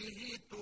به